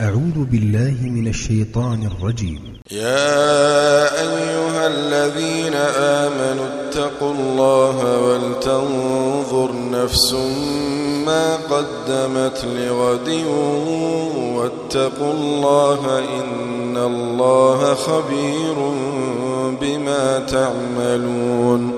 أعوذ بالله من الشيطان الرجيم. يا أيها الذين آمنوا اتقوا الله ولتنظر نفس ما قدمت لغد واتقوا الله إن الله خبير بما تعملون.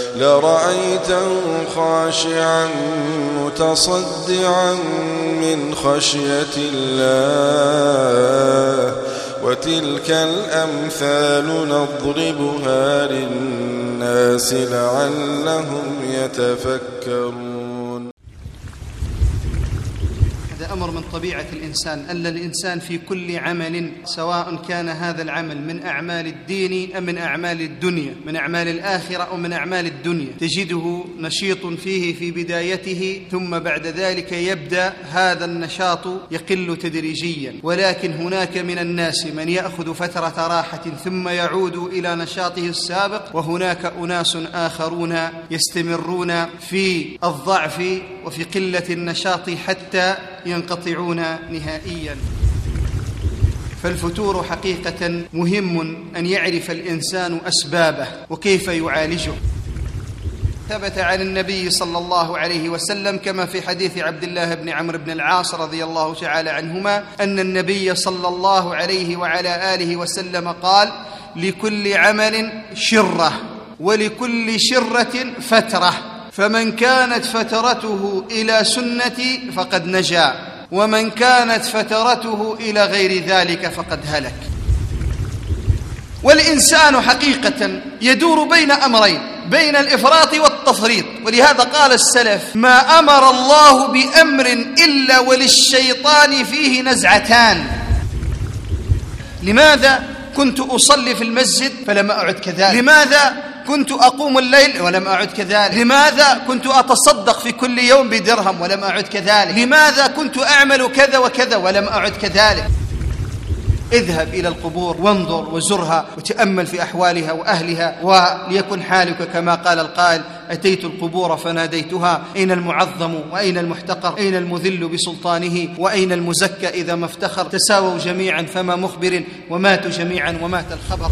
لرأيته خاشعا متصدعا من خشية الله وتلك الأمثال نضربها للناس لعلهم يتفكرون. هذا أمر من طبيعة الإنسان أن الإنسان في كل عمل سواء كان هذا العمل من أعمال الدين أم من أعمال الدنيا من أعمال الآخرة أو من أعمال الدنيا. تجده نشيط فيه في بدايته ثم بعد ذلك يبدأ هذا النشاط يقل تدريجيا. ولكن هناك من الناس من يأخذ فترة راحة ثم يعود إلى نشاطه السابق وهناك أناس آخرون يستمرون في الضعف وفي قلة النشاط حتى ينقطعون نهائيا. فالفتور حقيقة مهم أن يعرف الإنسان أسبابه وكيف يعالجه. ثبت عن النبي صلى الله عليه وسلم كما في حديث عبد الله بن عمرو بن العاص رضي الله تعالى عنهما أن النبي صلى الله عليه وعلى آله وسلم قال لكل عمل شرة ولكل شرة فترة. فمن كانت فترته إلى سنتي فقد نجا ومن كانت فترته إلى غير ذلك فقد هلك. والإنسان حقيقة يدور بين أمرين بين الإفراط والتفريط. ولهذا قال السلف ما أمر الله بأمر إلا وللشيطان فيه نزعتان. لماذا كنت أصلي في المسجد؟ فلم أعد كذلك. لماذا كنت أقوم الليل ولم أعد كذلك. لماذا كنت أتصدق في كل يوم بدرهم ولم أعد كذلك؟ لماذا كنت أعمل كذا وكذا ولم أعد كذلك؟ اذهب إلى القبور وانظر وزرها وتأمل في أحوالها وأهلها وليكن حالك كما قال القائل أتيت القبور فناديتها أين المعظم وأين المحتقر؟ أين المذل بسلطانه وأين المزكى إذا ما افتخر؟ تساووا جميعا فما مخبر وماتوا جميعا ومات الخبر.